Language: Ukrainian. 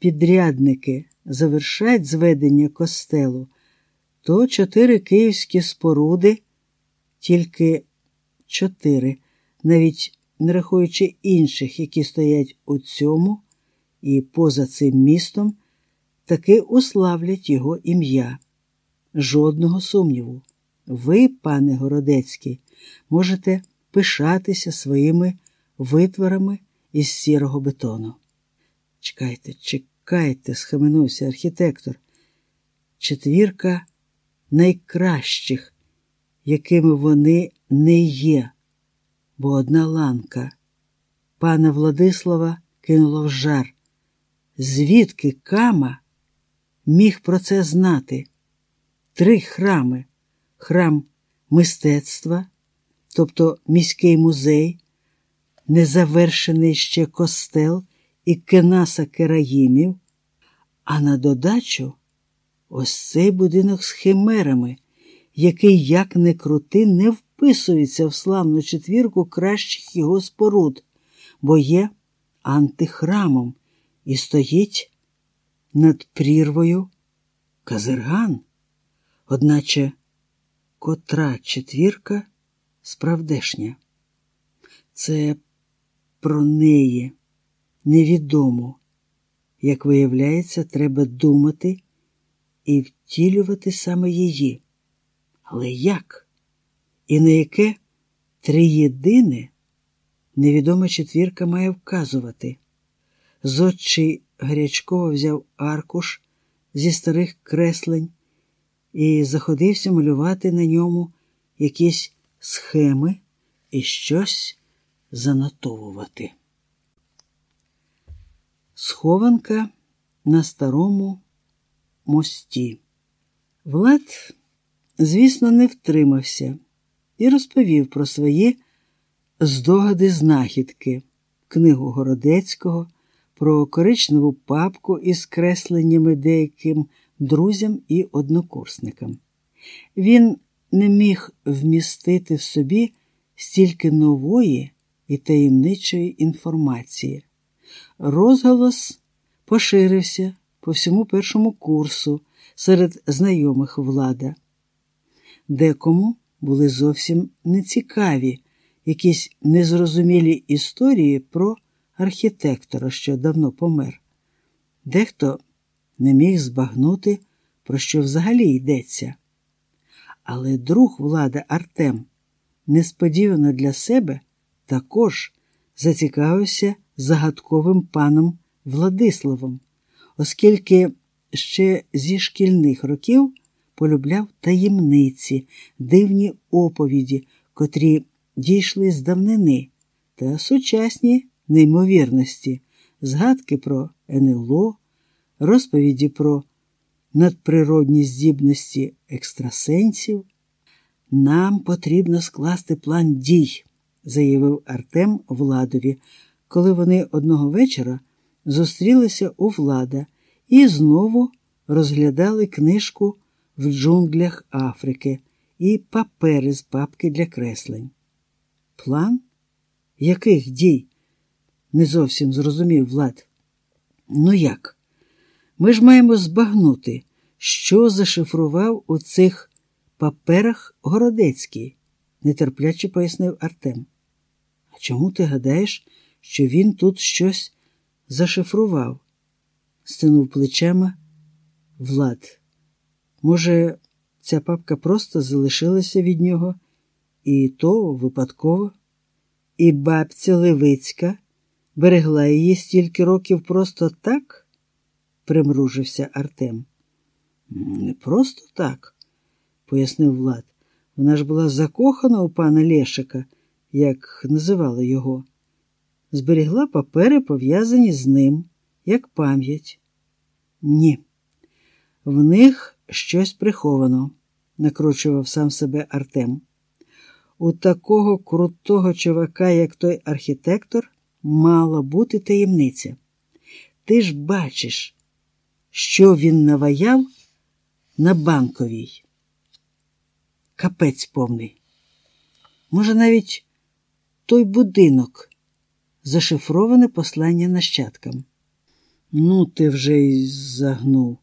підрядники завершать зведення костелу, то чотири київські споруди, тільки чотири, навіть не рахуючи інших, які стоять у цьому і поза цим містом, таки уславлять його ім'я. Жодного сумніву. Ви, пане Городецький, можете пишатися своїми витворами із сірого бетону. Чекайте, чекайте, схаменувся архітектор. Четвірка найкращих, якими вони не є, бо одна ланка пана Владислава кинула в жар. Звідки Кама міг про це знати? Три храми храм мистецтва, тобто міський музей, незавершений ще костел і кенаса Кераїмів, а на додачу ось цей будинок з химерами, який, як не крути, не вписується в славну четвірку кращих його споруд, бо є антихрамом і стоїть над прірвою Казерган, одначе котра четвірка справдешня. Це про неї невідомо. Як виявляється, треба думати і втілювати саме її. Але як? І на яке триєдине невідома четвірка має вказувати? Зодчий Гарячкова взяв аркуш зі старих креслень і заходився малювати на ньому якісь схеми і щось занотовувати. Схованка на старому мості. Влад, звісно, не втримався і розповів про свої здогади знахідки, книгу Городецького, про коричневу папку із кресленнями деяким друзям і однокурсникам. Він не міг вмістити в собі стільки нової і таємничої інформації. Розголос поширився по всьому першому курсу серед знайомих влада. Декому були зовсім нецікаві якісь незрозумілі історії про архітектора, що давно помер. Дехто не міг збагнути, про що взагалі йдеться. Але друг влади Артем несподівано для себе також зацікавився загадковим паном Владиславом, оскільки ще зі шкільних років полюбляв таємниці, дивні оповіді, котрі дійшли з давнини, та сучасні неймовірності, згадки про НЛО, розповіді про надприродні здібності екстрасенсів. Нам потрібно скласти план дій, заявив Артем Владові, коли вони одного вечора зустрілися у влада і знову розглядали книжку в джунглях Африки і папери з папки для креслень. План? Яких дій? Не зовсім зрозумів Влад. Ну як? Ми ж маємо збагнути, що зашифрував у цих паперах Городецький, нетерпляче пояснив Артем. А чому ти гадаєш, що він тут щось зашифрував? стинув плечима Влад. Може, ця папка просто залишилася від нього, і то випадково, і бабця Левицька берегла її стільки років просто так? примружився Артем. Не просто так, пояснив Влад. Вона ж була закохана у пана Лешика, як називали його. Зберігла папери, пов'язані з ним, як пам'ять. Ні, в них щось приховано, накручував сам себе Артем. У такого крутого чувака, як той архітектор, мала бути таємниця. Ти ж бачиш, що він наваяв на банковій. Капець повний. Може, навіть той будинок, зашифроване послання нащадкам. Ну, ти вже й загнув.